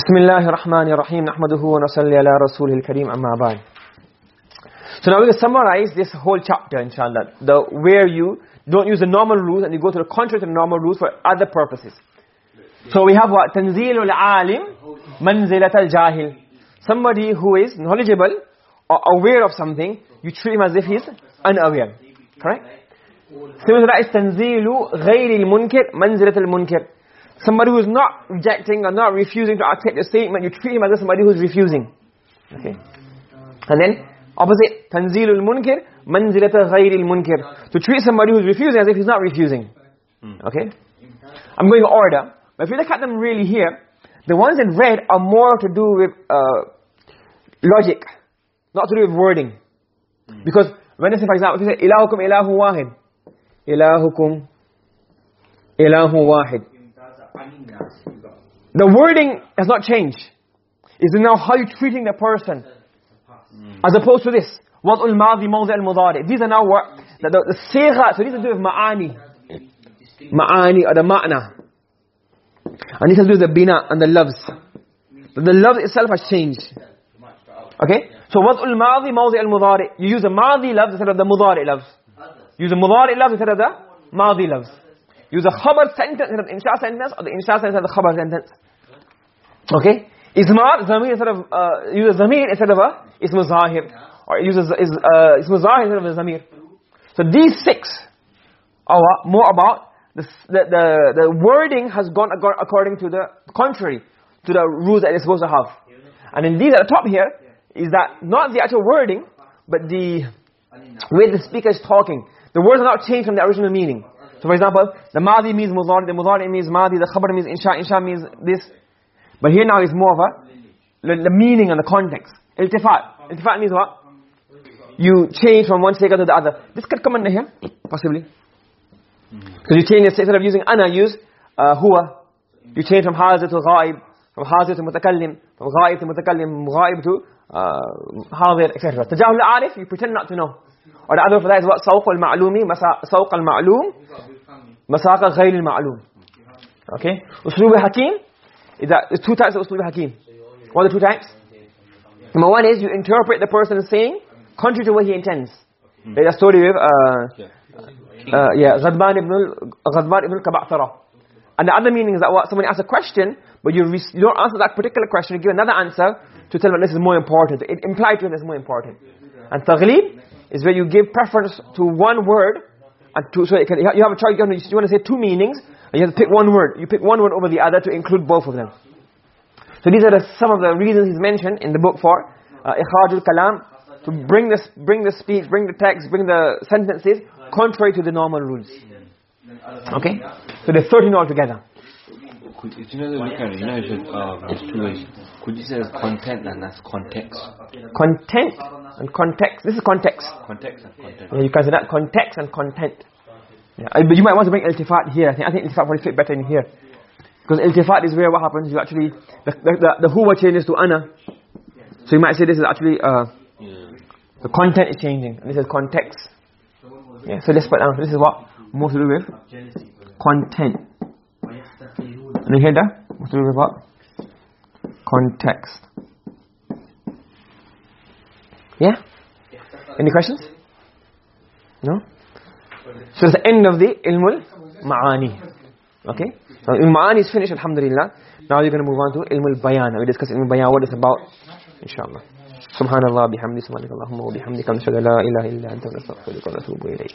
بسم الله الرحمن الرحيم نحمده ونصلي على رسوله الكريم أما بعد So now we will summarize this whole chapter inshallah the where you don't use the normal rules and you go to the contrary to the normal rules for other purposes So we have what تنزيل العالم منزلة الجاهل somebody who is knowledgeable or aware of something you treat him as if he's unaware correct to that is تنزيل غير المنكر منزلة المنكر somebody who is not rejecting or not refusing to accept the statement you treat him as somebody who is refusing. Okay. And then opposite tanzilul munkir manzilata ghayril munkir. To treat somebody who is refusing as if he's not refusing. Okay? I'm going in order. But if you look at them really here the ones in red are more to do with uh, logic not to do with wording. Because when they say for example if you say ilahukum ilahu wahid. Ilahukum ilahu wahid the wording has not changed. It's now how you're treating the person. Hmm. As opposed to this. وَضْءُ الْمَاضِي al mudari. These are now what, the, the, the so these are do with ma'ani. Ma'ani or the ma'na. And this has to do with the bina and the lafz. The lafz itself has changed. Okay? So وَضْءُ الْمَاضِي al mudari. You use the ma'adi lafz instead of the mudari lafz. Use the mudari lafz instead of the ma'adi lafz. Use the khabar sentence instead of the insha sentence or the insha sentence instead of the khabar sentence. Okay? Ismar, zamir instead of, uh, use instead of a ism zahir. Or use is, uh, ism zahir instead of zamir. So these six are more about the, the, the, the wording has gone according to the contrary to the rules that it's supposed to have. And in these at the top here is that not the actual wording but the way the speaker is talking. The words are not changed from the original meaning. So for example, the madi means mudari, the mudari means madi, the khabar means insha, insha means this. But here now is more of a the, the meaning and the context. Iltifat. Iltifat means what? You change from one statement to the other. This could come under here, possibly. Because you change, instead of using ana, use uh, huwa. You change from hazir to ghaib, from hazir to mutakallim, from ghaib to mutakallim, ghaib to uh, hazir, etc. Tajahul arif, you pretend not to know. Or the other for that is what? Sawq al-ma'lumi, sawq al-ma'lum, masaq ghayr al-ma'lum. Okay? Uslub hakim is that there's two types of uslub hakim. What are the two types? Number one is you interpret the person saying contrary to what he intends. There's a story with uh, uh, yeah, Ghadban ibn Ghadban ibn Kaba'thara. And the other meaning is that what somebody asks a question, but you, you don't answer that particular question, you give another answer to tell them this is more important. It implies to him this is more important. And taghlib is where you give preference to one word and to so can, you have a choice you want to say two meanings you have to pick one word. You pick one word over the other to include both of them. So these are the, some of the reasons he's mentioned in the book for uh, ikhrajul kalam to bring this bring the speech bring the text bring the sentences contrary to the normal rules. Okay? So there's 13 altogether. Could you know look at it you know it's uh, two ways. Could you say it's content and that's context? Content and context. This is context. Context and content. Yeah, you can say that. Context and content yeah, but you might want to bring iltifat here. I think, I think iltifat probably fit better in here. Because iltifat is where what happens you actually the, the, the, the huwa changes to ana so you might say this is actually uh, the content is changing. And this is context. Yeah so let's put down. This is what more to do with content. And you hear that? More to do with what? Context. Yeah? Any questions? No so it's the end of the ilmul ma'ani. Okay? So ilmul ma'ani is finished alhamdulillah. Now you're going to move on to ilmul bayan. We discuss ilmul bayan what it's about inshallah. Subhanallah bihamdi an la ilaha illa anta nastaghfiruka wa natubu ilayk